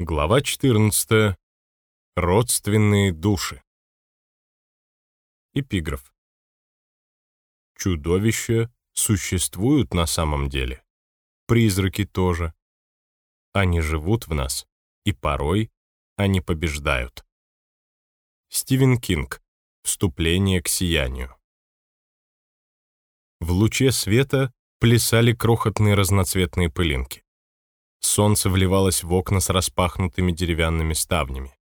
Глава 14. Родственные души. Эпиграф. Чудовища существуют на самом деле. Призраки тоже. Они живут в нас, и порой они побеждают. Стивен Кинг. Вступление к сиянию. В луче света плясали крохотные разноцветные пылинки. Солнце вливалось в окна с распахнутыми деревянными ставнями.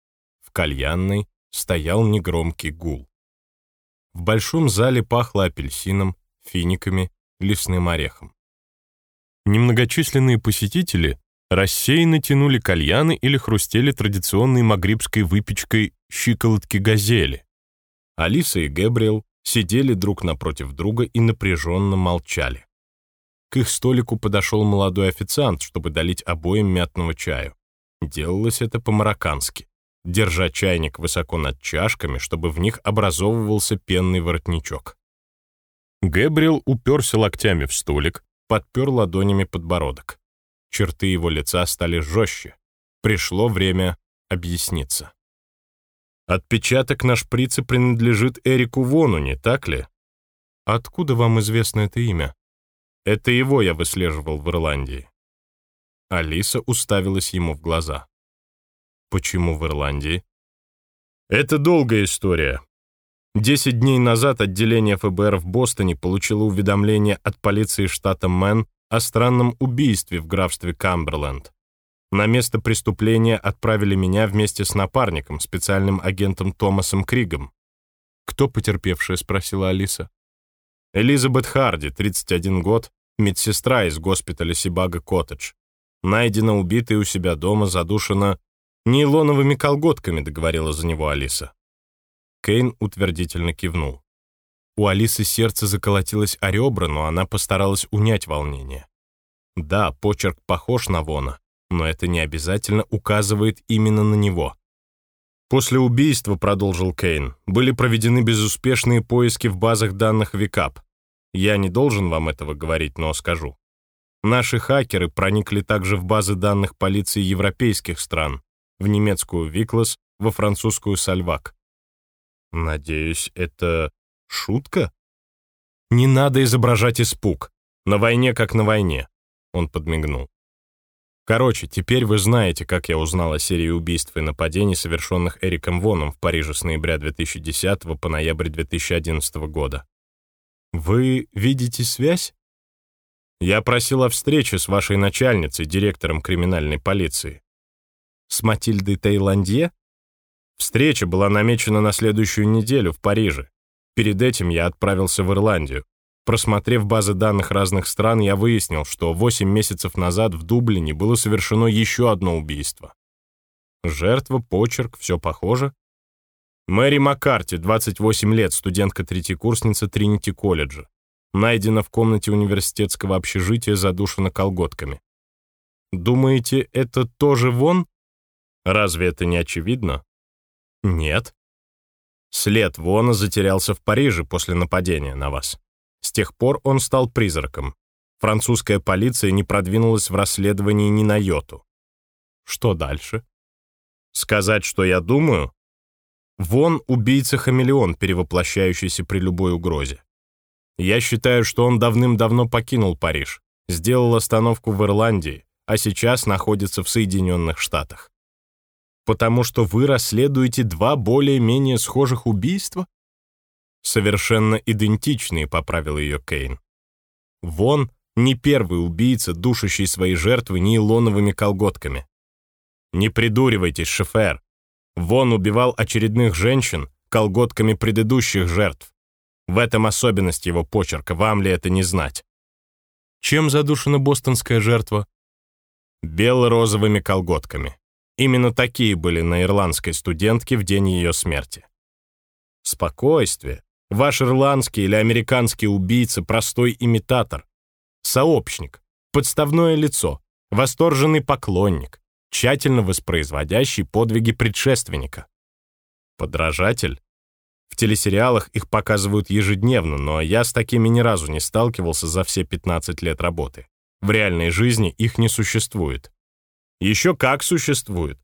В кальянной стоял негромкий гул. В большом зале пахло апельсином, финиками, лесным орехом. Немногочисленные посетители рассеянно тянули кальяны или хрустели традиционной магрибской выпечкой щиколотки газели. Алиса и Гэбриэл сидели друг напротив друга и напряженно молчали. К их столику подошел молодой официант, чтобы долить обоим мятного чаю. Делалось это по-мароккански, держа чайник высоко над чашками, чтобы в них образовывался пенный воротничок. Гэбриэл уперся локтями в столик, подпер ладонями подбородок. Черты его лица стали жестче. Пришло время объясниться. «Отпечаток на шприце принадлежит Эрику Вону, не так ли?» «Откуда вам известно это имя?» Это его я выслеживал в Ирландии. Алиса уставилась ему в глаза. Почему в Ирландии? Это долгая история. Десять дней назад отделение ФБР в Бостоне получило уведомление от полиции штата Мэн о странном убийстве в графстве Камберленд. На место преступления отправили меня вместе с напарником, специальным агентом Томасом Кригом. «Кто потерпевшая?» — спросила Алиса. Элизабет Харди, 31 год, медсестра из госпиталя Сибага-Коттедж. Найдена убитой у себя дома, задушена нейлоновыми колготками, договорила за него Алиса. Кейн утвердительно кивнул. У Алисы сердце заколотилось о ребра, но она постаралась унять волнение. Да, почерк похож на Вона, но это не обязательно указывает именно на него. После убийства, продолжил Кейн, были проведены безуспешные поиски в базах данных Викап. Я не должен вам этого говорить, но скажу. Наши хакеры проникли также в базы данных полиции европейских стран, в немецкую Виклас, во французскую Сальвак. Надеюсь, это шутка? Не надо изображать испуг. На войне как на войне. Он подмигнул. Короче, теперь вы знаете, как я узнал о серии убийств и нападений, совершенных Эриком Воном в Париже с ноября 2010 по ноябрь 2011 года. Вы видите связь? Я просил о встрече с вашей начальницей, директором криминальной полиции. С Матильдой Таиландье? Встреча была намечена на следующую неделю в Париже. Перед этим я отправился в Ирландию. Просмотрев базы данных разных стран, я выяснил, что 8 месяцев назад в Дублине было совершено еще одно убийство. Жертва, почерк, все похоже. Мэри Маккарти, 28 лет, студентка-третьекурсница Тринити-колледжа. Найдена в комнате университетского общежития, задушена колготками. Думаете, это тоже вон? Разве это не очевидно? Нет. След Вона затерялся в Париже после нападения на вас. С тех пор он стал призраком. Французская полиция не продвинулась в расследовании ни на йоту. Что дальше? Сказать, что я думаю? Вон убийца-хамелеон, перевоплощающийся при любой угрозе. Я считаю, что он давным-давно покинул Париж, сделал остановку в Ирландии, а сейчас находится в Соединенных Штатах. Потому что вы расследуете два более-менее схожих убийства? Совершенно идентичные, поправил ее Кейн. Вон не первый убийца, душащий свои жертвы нейлоновыми колготками. Не придуривайтесь, шефер. Вон убивал очередных женщин колготками предыдущих жертв. В этом особенность его почерка, вам ли это не знать? Чем задушена бостонская жертва? Бело-розовыми колготками. Именно такие были на ирландской студентке в день ее смерти. Спокойствие. Ваш ирландский или американский убийца — простой имитатор. Сообщник, подставное лицо, восторженный поклонник, тщательно воспроизводящий подвиги предшественника. Подражатель? В телесериалах их показывают ежедневно, но я с такими ни разу не сталкивался за все 15 лет работы. В реальной жизни их не существует. Еще как существует.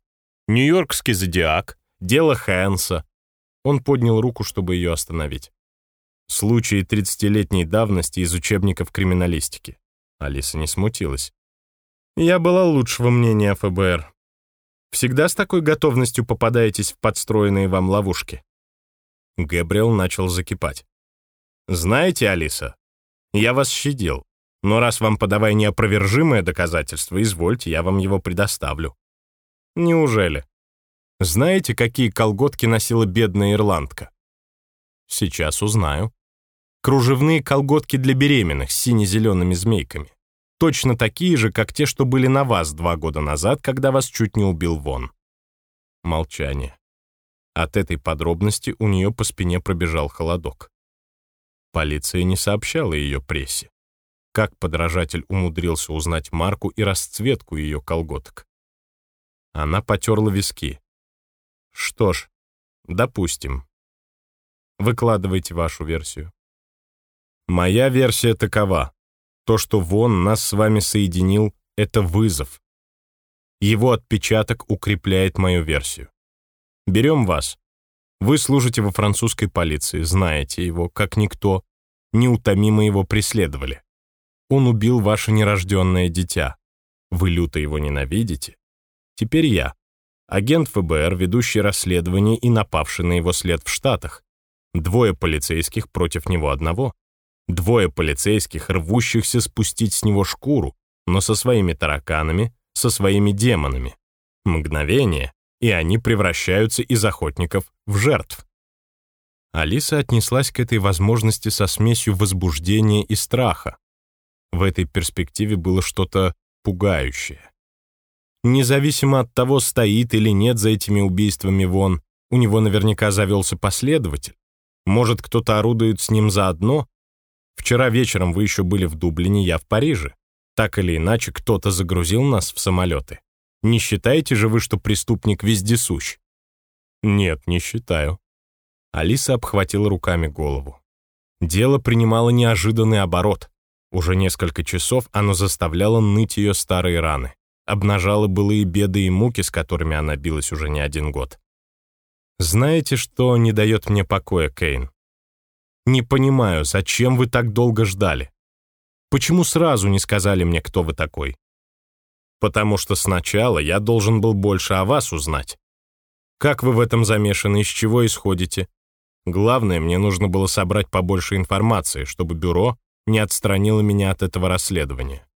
Нью-Йоркский зодиак, дело Хэнса. Он поднял руку, чтобы ее остановить. Случаи 30-летней давности из учебников криминалистики. Алиса не смутилась. Я была лучшего мнения о ФБР. Всегда с такой готовностью попадаетесь в подстроенные вам ловушки. Гэбриэл начал закипать. «Знаете, Алиса, я вас щадил, но раз вам подавай неопровержимое доказательство, извольте, я вам его предоставлю». «Неужели? Знаете, какие колготки носила бедная ирландка?» «Сейчас узнаю. Кружевные колготки для беременных с сине-зелеными змейками. Точно такие же, как те, что были на вас два года назад, когда вас чуть не убил Вон». Молчание. От этой подробности у нее по спине пробежал холодок. Полиция не сообщала ее прессе. Как подражатель умудрился узнать марку и расцветку ее колготок? Она потерла виски. Что ж, допустим. Выкладывайте вашу версию. Моя версия такова. То, что Вон нас с вами соединил, это вызов. Его отпечаток укрепляет мою версию. Берем вас. Вы служите во французской полиции, знаете его, как никто, неутомимо его преследовали. Он убил ваше нерожденное дитя. Вы люто его ненавидите. Теперь я. Агент ФБР, ведущий расследование и напавший на его след в Штатах. Двое полицейских против него одного. Двое полицейских, рвущихся спустить с него шкуру, но со своими тараканами, со своими демонами. Мгновение, и они превращаются из охотников в жертв. Алиса отнеслась к этой возможности со смесью возбуждения и страха. В этой перспективе было что-то пугающее. Независимо от того, стоит или нет за этими убийствами Вон, у него наверняка завелся последователь. Может, кто-то орудует с ним заодно? Вчера вечером вы еще были в Дублине, я в Париже. Так или иначе, кто-то загрузил нас в самолеты. Не считаете же вы, что преступник вездесущ? Нет, не считаю. Алиса обхватила руками голову. Дело принимало неожиданный оборот. Уже несколько часов оно заставляло ныть ее старые раны, обнажало былые беды и муки, с которыми она билась уже не один год. Знаете, что не дает мне покоя, Кейн? Не понимаю, зачем вы так долго ждали? Почему сразу не сказали мне, кто вы такой? потому что сначала я должен был больше о вас узнать. Как вы в этом замешаны, из чего исходите? Главное, мне нужно было собрать побольше информации, чтобы бюро не отстранило меня от этого расследования.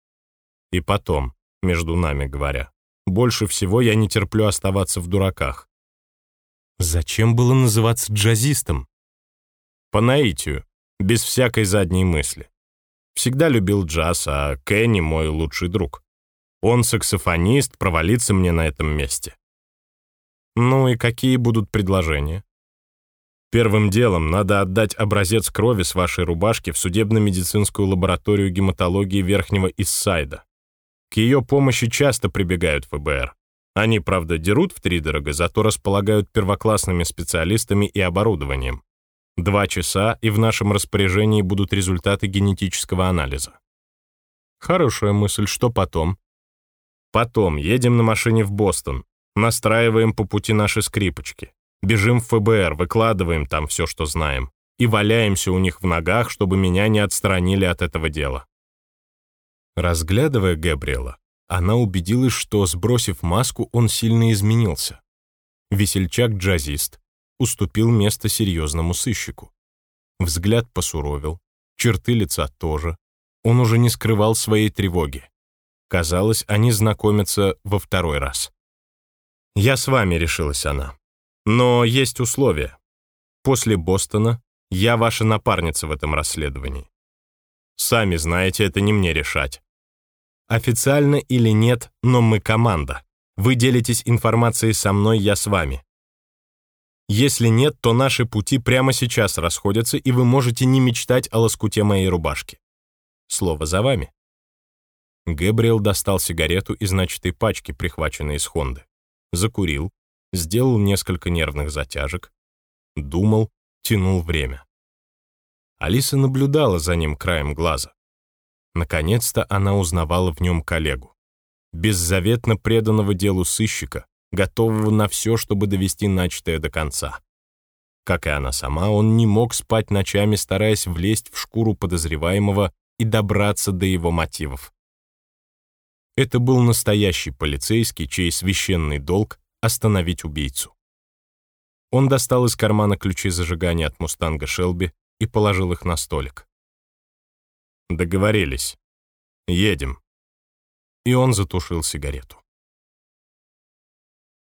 И потом, между нами говоря, больше всего я не терплю оставаться в дураках. Зачем было называться джазистом? По наитию, без всякой задней мысли. Всегда любил джаз, а Кенни мой лучший друг. Он саксофонист, провалиться мне на этом месте. Ну и какие будут предложения? Первым делом надо отдать образец крови с вашей рубашки в судебно-медицинскую лабораторию гематологии Верхнего Иссайда. К ее помощи часто прибегают ФБР. Они, правда, дерут втридорого, зато располагают первоклассными специалистами и оборудованием. Два часа, и в нашем распоряжении будут результаты генетического анализа. Хорошая мысль, что потом? Потом едем на машине в Бостон, настраиваем по пути наши скрипочки, бежим в ФБР, выкладываем там все, что знаем, и валяемся у них в ногах, чтобы меня не отстранили от этого дела. Разглядывая Габриэла, она убедилась, что, сбросив маску, он сильно изменился. Весельчак-джазист уступил место серьезному сыщику. Взгляд посуровил, черты лица тоже. Он уже не скрывал своей тревоги. Казалось, они знакомятся во второй раз. «Я с вами», — решилась она. «Но есть условия. После Бостона я ваша напарница в этом расследовании. Сами знаете, это не мне решать. Официально или нет, но мы команда. Вы делитесь информацией со мной, я с вами. Если нет, то наши пути прямо сейчас расходятся, и вы можете не мечтать о лоскуте моей рубашки. Слово за вами. Гэбриэл достал сигарету из начатой пачки, прихваченной из Хонды. Закурил, сделал несколько нервных затяжек, думал, тянул время. Алиса наблюдала за ним краем глаза. Наконец-то она узнавала в нем коллегу. Беззаветно преданного делу сыщика, готового на все, чтобы довести начатое до конца. Как и она сама, он не мог спать ночами, стараясь влезть в шкуру подозреваемого и добраться до его мотивов. Это был настоящий полицейский, чей священный долг — остановить убийцу. Он достал из кармана ключи зажигания от «Мустанга» Шелби и положил их на столик. Договорились. Едем. И он затушил сигарету.